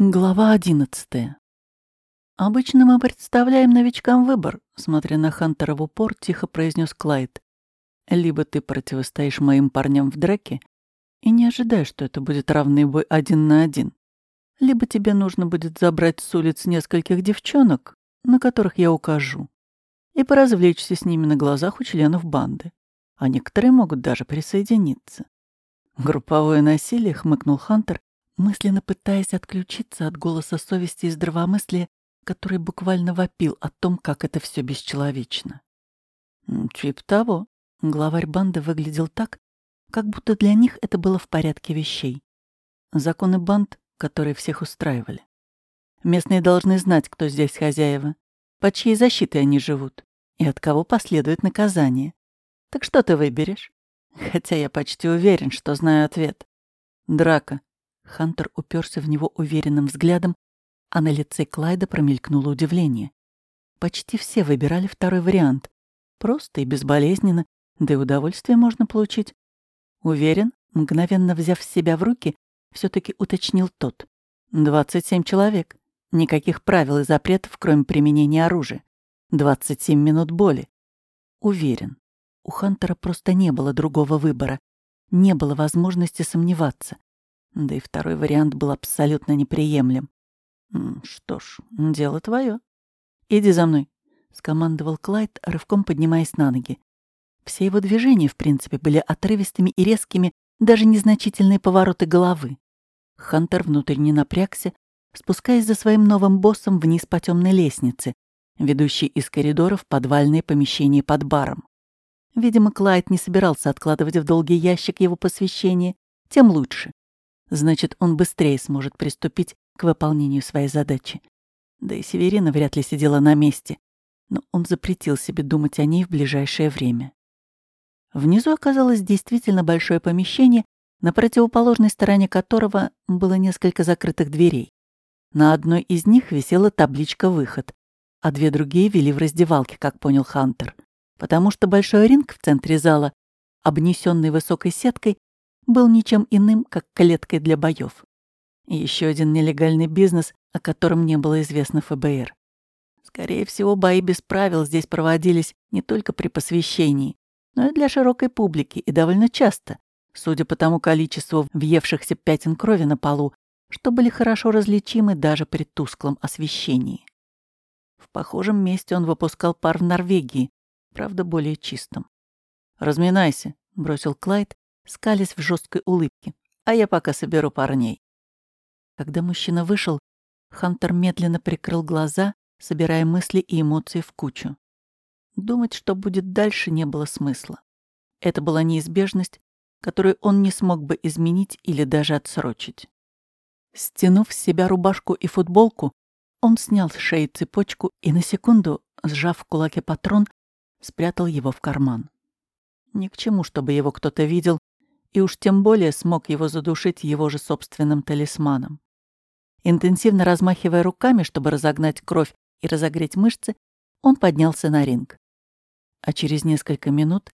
Глава одиннадцатая. «Обычно мы представляем новичкам выбор», — смотря на Хантера в упор, тихо произнес Клайд. «Либо ты противостоишь моим парням в драке и не ожидай, что это будет равный бой один на один. Либо тебе нужно будет забрать с улиц нескольких девчонок, на которых я укажу, и поразвлечься с ними на глазах у членов банды. А некоторые могут даже присоединиться». «Групповое насилие», — хмыкнул Хантер, мысленно пытаясь отключиться от голоса совести и здравомыслия, который буквально вопил о том, как это все бесчеловечно. Тип того. Главарь банды выглядел так, как будто для них это было в порядке вещей. Законы банд, которые всех устраивали. Местные должны знать, кто здесь хозяева, под чьей защитой они живут и от кого последует наказание. Так что ты выберешь? Хотя я почти уверен, что знаю ответ. Драка, Хантер уперся в него уверенным взглядом, а на лице Клайда промелькнуло удивление. Почти все выбирали второй вариант. Просто и безболезненно, да и удовольствие можно получить. Уверен, мгновенно взяв себя в руки, все таки уточнил тот. «Двадцать семь человек. Никаких правил и запретов, кроме применения оружия. Двадцать семь минут боли. Уверен, у Хантера просто не было другого выбора. Не было возможности сомневаться. Да и второй вариант был абсолютно неприемлем. «Что ж, дело твое. Иди за мной», — скомандовал Клайд, рывком поднимаясь на ноги. Все его движения, в принципе, были отрывистыми и резкими, даже незначительные повороты головы. Хантер внутренне напрягся, спускаясь за своим новым боссом вниз по темной лестнице, ведущей из коридора в подвальные помещения под баром. Видимо, Клайд не собирался откладывать в долгий ящик его посвящение, тем лучше значит, он быстрее сможет приступить к выполнению своей задачи. Да и Северина вряд ли сидела на месте, но он запретил себе думать о ней в ближайшее время. Внизу оказалось действительно большое помещение, на противоположной стороне которого было несколько закрытых дверей. На одной из них висела табличка «Выход», а две другие вели в раздевалке, как понял Хантер, потому что большой ринг в центре зала, обнесенный высокой сеткой, был ничем иным, как клеткой для боев. Еще один нелегальный бизнес, о котором не было известно ФБР. Скорее всего, бои без правил здесь проводились не только при посвящении, но и для широкой публики, и довольно часто, судя по тому количеству въевшихся пятен крови на полу, что были хорошо различимы даже при тусклом освещении. В похожем месте он выпускал пар в Норвегии, правда, более чистом. «Разминайся», — бросил Клайд скались в жесткой улыбке. «А я пока соберу парней». Когда мужчина вышел, Хантер медленно прикрыл глаза, собирая мысли и эмоции в кучу. Думать, что будет дальше, не было смысла. Это была неизбежность, которую он не смог бы изменить или даже отсрочить. Стянув с себя рубашку и футболку, он снял с шеи цепочку и на секунду, сжав в кулаке патрон, спрятал его в карман. Ни к чему, чтобы его кто-то видел, и уж тем более смог его задушить его же собственным талисманом. Интенсивно размахивая руками, чтобы разогнать кровь и разогреть мышцы, он поднялся на ринг. А через несколько минут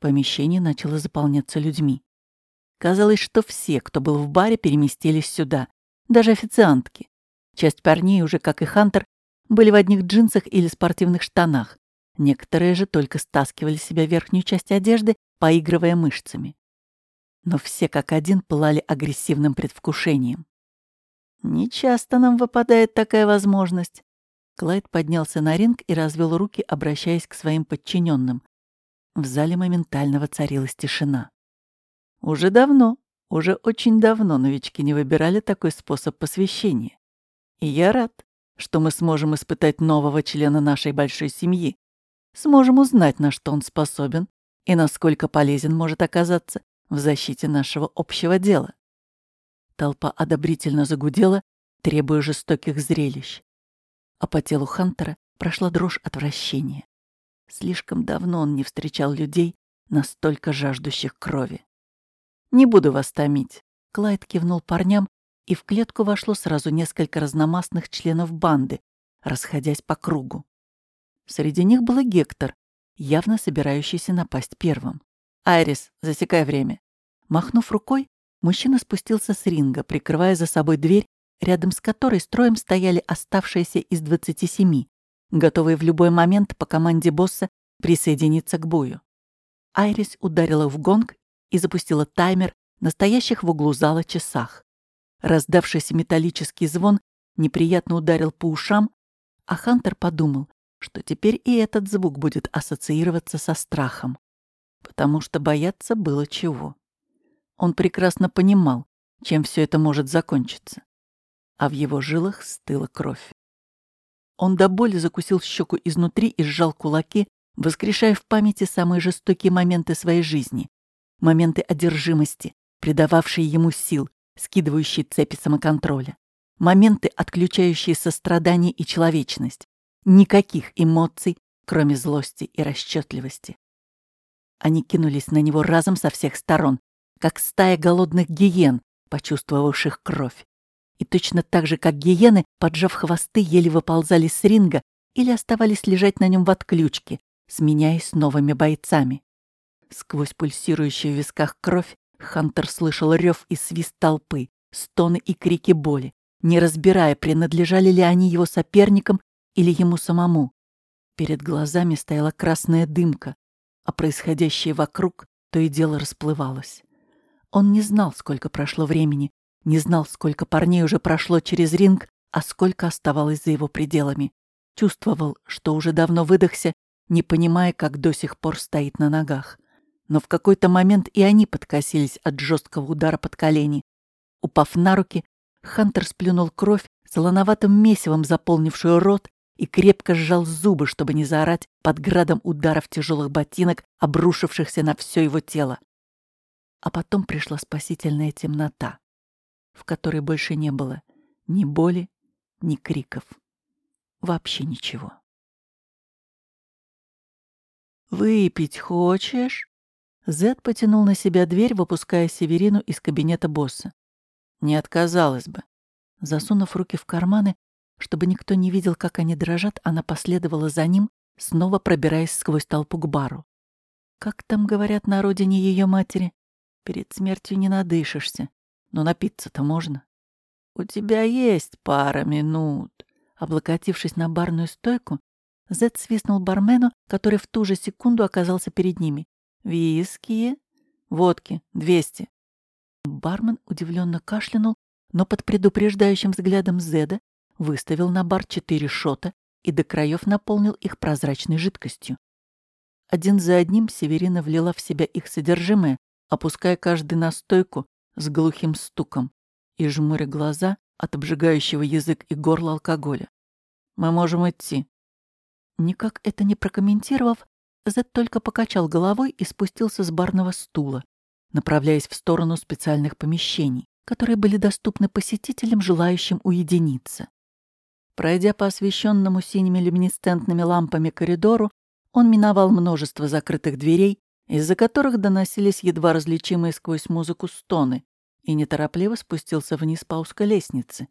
помещение начало заполняться людьми. Казалось, что все, кто был в баре, переместились сюда, даже официантки. Часть парней, уже как и Хантер, были в одних джинсах или спортивных штанах. Некоторые же только стаскивали себя верхнюю часть одежды, поигрывая мышцами но все как один пылали агрессивным предвкушением. «Нечасто нам выпадает такая возможность». Клайд поднялся на ринг и развел руки, обращаясь к своим подчиненным. В зале моментально воцарилась тишина. Уже давно, уже очень давно новички не выбирали такой способ посвящения. И я рад, что мы сможем испытать нового члена нашей большой семьи, сможем узнать, на что он способен и насколько полезен может оказаться в защите нашего общего дела. Толпа одобрительно загудела, требуя жестоких зрелищ. А по телу Хантера прошла дрожь отвращения. Слишком давно он не встречал людей, настолько жаждущих крови. «Не буду вас томить», — Клайд кивнул парням, и в клетку вошло сразу несколько разномастных членов банды, расходясь по кругу. Среди них был и Гектор, явно собирающийся напасть первым. «Айрис, засекай время». Махнув рукой, мужчина спустился с ринга, прикрывая за собой дверь рядом с которой строем стояли оставшиеся из 27, готовые в любой момент по команде босса присоединиться к бою. Айрис ударила в гонг и запустила таймер на стоящих в углу зала часах. Раздавшийся металлический звон неприятно ударил по ушам, а Хантер подумал, что теперь и этот звук будет ассоциироваться со страхом, потому что бояться было чего. Он прекрасно понимал, чем все это может закончиться, а в его жилах стыла кровь. Он до боли закусил щеку изнутри и сжал кулаки, воскрешая в памяти самые жестокие моменты своей жизни, моменты одержимости, придававшие ему сил, скидывающие цепи самоконтроля, моменты, отключающие сострадание и человечность, никаких эмоций, кроме злости и расчетливости. Они кинулись на него разом со всех сторон, как стая голодных гиен, почувствовавших кровь. И точно так же, как гиены, поджав хвосты, еле выползали с ринга или оставались лежать на нем в отключке, сменяясь новыми бойцами. Сквозь пульсирующую в висках кровь Хантер слышал рев и свист толпы, стоны и крики боли, не разбирая, принадлежали ли они его соперникам или ему самому. Перед глазами стояла красная дымка, а происходящее вокруг то и дело расплывалось. Он не знал, сколько прошло времени, не знал, сколько парней уже прошло через ринг, а сколько оставалось за его пределами. Чувствовал, что уже давно выдохся, не понимая, как до сих пор стоит на ногах. Но в какой-то момент и они подкосились от жесткого удара под колени. Упав на руки, Хантер сплюнул кровь, солоноватым месивом заполнившую рот, и крепко сжал зубы, чтобы не заорать под градом ударов тяжелых ботинок, обрушившихся на все его тело. А потом пришла спасительная темнота, в которой больше не было ни боли, ни криков. Вообще ничего. «Выпить хочешь?» Зед потянул на себя дверь, выпуская Северину из кабинета босса. Не отказалась бы. Засунув руки в карманы, чтобы никто не видел, как они дрожат, она последовала за ним, снова пробираясь сквозь толпу к бару. Как там говорят на родине ее матери? Перед смертью не надышишься. Но напиться-то можно. У тебя есть пара минут. Облокотившись на барную стойку, Зед свистнул бармену, который в ту же секунду оказался перед ними. «Виски? Водки. Двести». Бармен удивленно кашлянул, но под предупреждающим взглядом Зеда выставил на бар четыре шота и до краев наполнил их прозрачной жидкостью. Один за одним Северина влила в себя их содержимое, опуская каждый на стойку с глухим стуком и жмуря глаза от обжигающего язык и горло алкоголя. «Мы можем идти». Никак это не прокомментировав, Зет только покачал головой и спустился с барного стула, направляясь в сторону специальных помещений, которые были доступны посетителям, желающим уединиться. Пройдя по освещенному синими люминесцентными лампами коридору, он миновал множество закрытых дверей из-за которых доносились едва различимые сквозь музыку стоны, и неторопливо спустился вниз по узкой лестнице,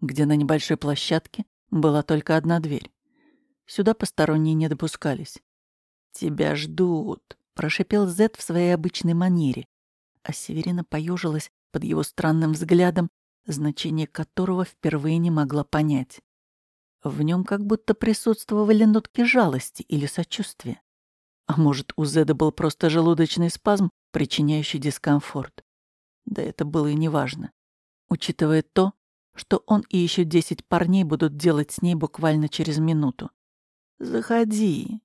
где на небольшой площадке была только одна дверь. Сюда посторонние не допускались. «Тебя ждут», — прошипел Зет в своей обычной манере, а Северина поежилась под его странным взглядом, значение которого впервые не могла понять. В нем как будто присутствовали нотки жалости или сочувствия. А может, у Зеда был просто желудочный спазм, причиняющий дискомфорт. Да это было и неважно. Учитывая то, что он и еще десять парней будут делать с ней буквально через минуту. «Заходи.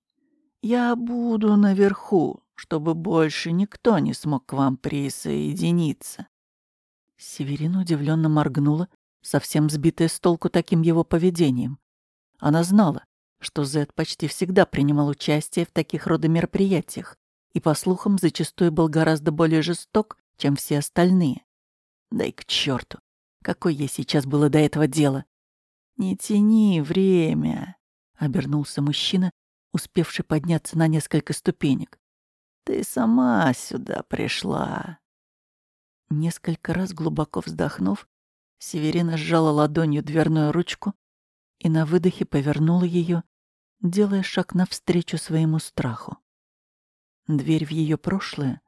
Я буду наверху, чтобы больше никто не смог к вам присоединиться». Северина удивленно моргнула, совсем сбитая с толку таким его поведением. Она знала, что Зед почти всегда принимал участие в таких рода мероприятиях и, по слухам, зачастую был гораздо более жесток, чем все остальные. Да и к черту, какое ей сейчас было до этого дело. «Не тяни время», — обернулся мужчина, успевший подняться на несколько ступенек. «Ты сама сюда пришла». Несколько раз глубоко вздохнув, Северина сжала ладонью дверную ручку и на выдохе повернула ее, делая шаг навстречу своему страху. Дверь в ее прошлое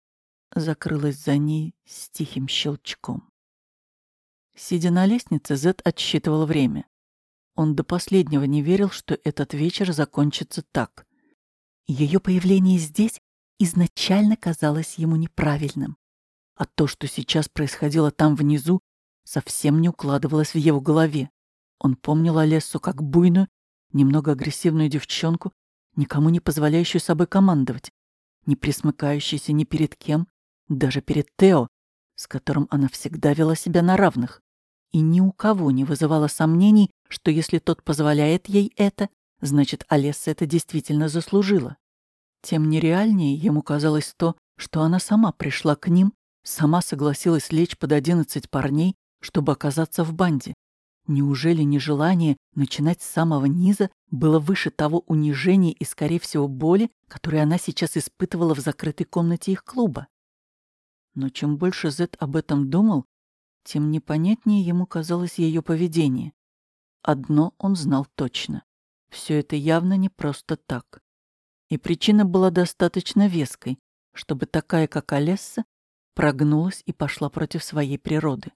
закрылась за ней с тихим щелчком. Сидя на лестнице, Зет отсчитывал время. Он до последнего не верил, что этот вечер закончится так. Ее появление здесь изначально казалось ему неправильным. А то, что сейчас происходило там внизу, совсем не укладывалось в его голове. Он помнил Олессу как буйную, немного агрессивную девчонку, никому не позволяющую собой командовать, не присмыкающуюся ни перед кем, даже перед Тео, с которым она всегда вела себя на равных. И ни у кого не вызывало сомнений, что если тот позволяет ей это, значит, Олесса это действительно заслужила. Тем нереальнее ему казалось то, что она сама пришла к ним, сама согласилась лечь под одиннадцать парней, чтобы оказаться в банде. Неужели нежелание начинать с самого низа было выше того унижения и, скорее всего, боли, которые она сейчас испытывала в закрытой комнате их клуба? Но чем больше Зет об этом думал, тем непонятнее ему казалось ее поведение. Одно он знал точно. Все это явно не просто так. И причина была достаточно веской, чтобы такая, как Олесса, прогнулась и пошла против своей природы.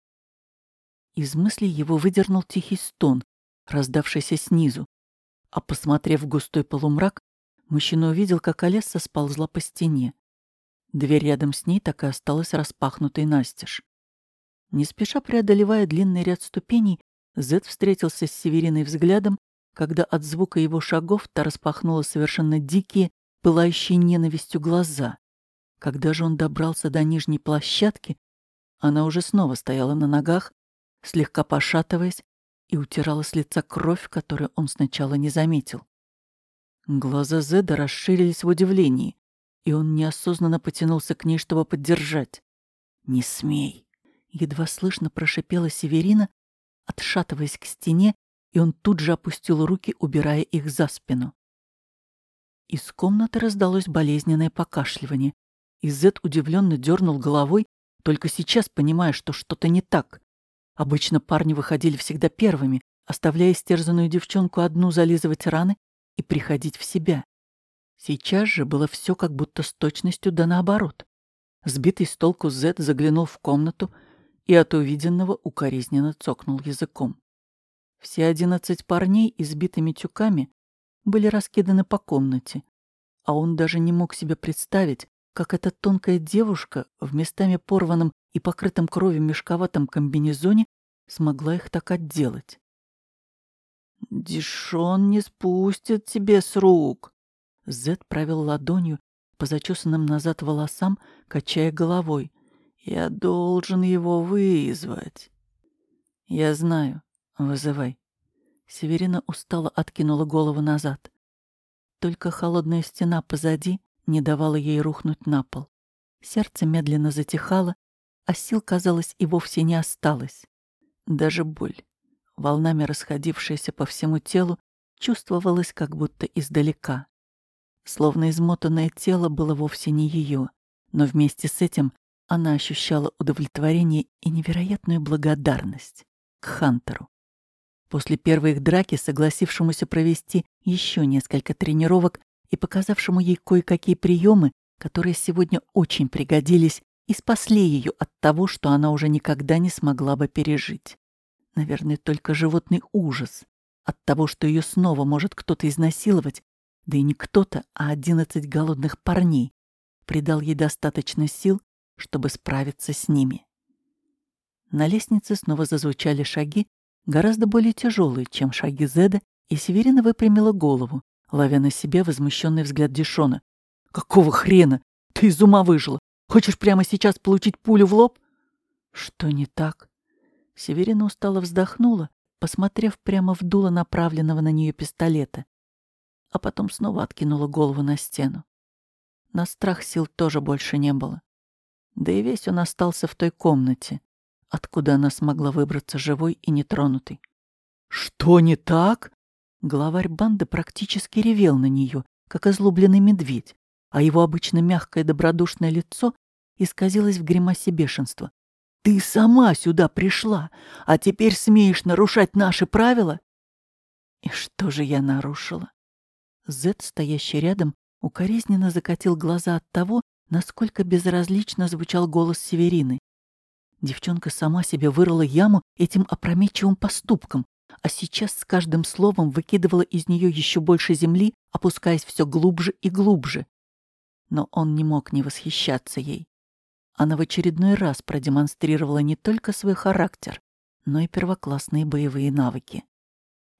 Из мысли его выдернул тихий стон, раздавшийся снизу, а, посмотрев в густой полумрак, мужчина увидел, как Олесса сползла по стене. Дверь рядом с ней так и осталась распахнутой настежь. Не спеша преодолевая длинный ряд ступеней, Зет встретился с Севериной взглядом, когда от звука его шагов та распахнула совершенно дикие, пылающие ненавистью глаза. Когда же он добрался до нижней площадки, она уже снова стояла на ногах, слегка пошатываясь, и утирала с лица кровь, которую он сначала не заметил. Глаза Зеда расширились в удивлении, и он неосознанно потянулся к ней, чтобы поддержать. «Не смей!» — едва слышно прошипела Северина, отшатываясь к стене, и он тут же опустил руки, убирая их за спину. Из комнаты раздалось болезненное покашливание, и Зед удивленно дернул головой, только сейчас понимая, что что-то не так. Обычно парни выходили всегда первыми, оставляя стерзанную девчонку одну зализывать раны и приходить в себя. Сейчас же было все как будто с точностью да наоборот. Сбитый с толку Зет заглянул в комнату и от увиденного укоризненно цокнул языком. Все одиннадцать парней избитыми тюками были раскиданы по комнате, а он даже не мог себе представить, как эта тонкая девушка в местами порванном и покрытом кровью мешковатом комбинезоне смогла их так отделать. «Дишон не спустит тебе с рук!» Зед провел ладонью по зачесанным назад волосам, качая головой. «Я должен его вызвать». «Я знаю. Вызывай». Северина устало откинула голову назад. Только холодная стена позади не давала ей рухнуть на пол. Сердце медленно затихало, а сил, казалось, и вовсе не осталось. Даже боль, волнами расходившаяся по всему телу, чувствовалась как будто издалека. Словно измотанное тело было вовсе не ее, но вместе с этим она ощущала удовлетворение и невероятную благодарность к Хантеру. После первой их драки, согласившемуся провести еще несколько тренировок и показавшему ей кое-какие приемы, которые сегодня очень пригодились и спасли ее от того, что она уже никогда не смогла бы пережить. Наверное, только животный ужас от того, что ее снова может кто-то изнасиловать, да и не кто-то, а одиннадцать голодных парней, придал ей достаточно сил, чтобы справиться с ними. На лестнице снова зазвучали шаги, гораздо более тяжелые, чем шаги Зеда, и Северина выпрямила голову, ловя на себе возмущенный взгляд Дишона. «Какого хрена? Ты из ума выжила! Хочешь прямо сейчас получить пулю в лоб?» «Что не так?» Северина устало вздохнула, посмотрев прямо в дуло направленного на нее пистолета, а потом снова откинула голову на стену. На страх сил тоже больше не было. Да и весь он остался в той комнате, откуда она смогла выбраться живой и нетронутой. «Что не так?» Главарь банды практически ревел на нее, как озлобленный медведь, а его обычно мягкое добродушное лицо исказилось в гримасе бешенства. «Ты сама сюда пришла, а теперь смеешь нарушать наши правила?» «И что же я нарушила?» Зет, стоящий рядом, укоризненно закатил глаза от того, насколько безразлично звучал голос Северины. Девчонка сама себе вырыла яму этим опрометчивым поступком, а сейчас с каждым словом выкидывала из нее еще больше земли, опускаясь все глубже и глубже. Но он не мог не восхищаться ей. Она в очередной раз продемонстрировала не только свой характер, но и первоклассные боевые навыки.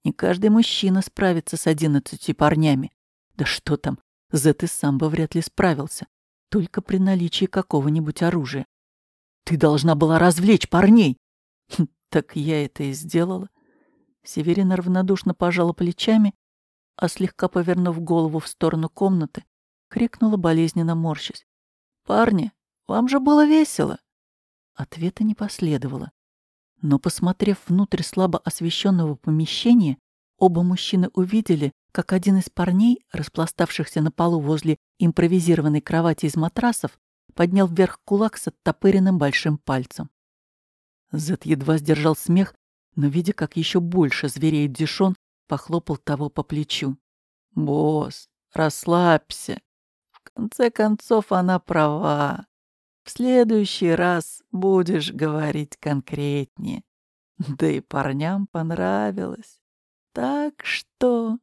Не каждый мужчина справится с одиннадцатью парнями. Да что там, Зет и сам бы вряд ли справился, только при наличии какого-нибудь оружия. Ты должна была развлечь парней. Хм, так я это и сделала. Северина равнодушно пожала плечами, а слегка повернув голову в сторону комнаты, крикнула болезненно морщась. «Парни, вам же было весело!» Ответа не последовало. Но, посмотрев внутрь слабо освещенного помещения, оба мужчины увидели, как один из парней, распластавшихся на полу возле импровизированной кровати из матрасов, поднял вверх кулак с оттопыренным большим пальцем. Зет едва сдержал смех, но, видя, как еще больше звереет Дишон, похлопал того по плечу. «Босс, расслабься. Конце концов, она права. В следующий раз будешь говорить конкретнее. Да и парням понравилось. Так что...»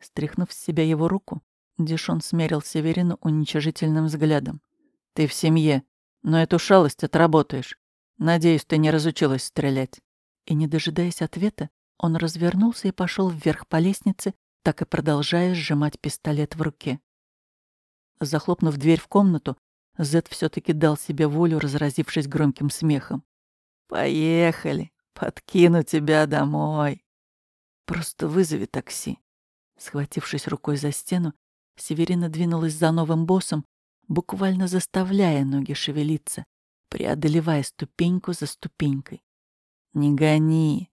Стряхнув с себя его руку, Дишон смерил Северину уничижительным взглядом. «Ты в семье, но эту шалость отработаешь. Надеюсь, ты не разучилась стрелять». И, не дожидаясь ответа, он развернулся и пошел вверх по лестнице, так и продолжая сжимать пистолет в руке. Захлопнув дверь в комнату, Зет все-таки дал себе волю, разразившись громким смехом. «Поехали, подкину тебя домой. Просто вызови такси». Схватившись рукой за стену, Северина двинулась за новым боссом, буквально заставляя ноги шевелиться, преодолевая ступеньку за ступенькой. «Не гони!»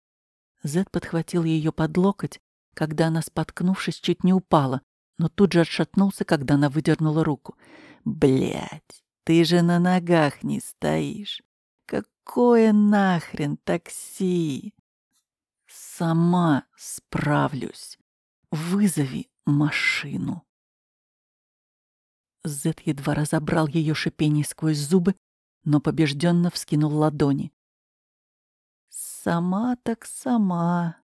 Зед подхватил ее под локоть, когда она, споткнувшись, чуть не упала, но тут же отшатнулся, когда она выдернула руку. Блять, ты же на ногах не стоишь! Какое нахрен такси?» «Сама справлюсь. Вызови машину». Зет едва разобрал ее шипение сквозь зубы, но побежденно вскинул ладони. «Сама так сама»,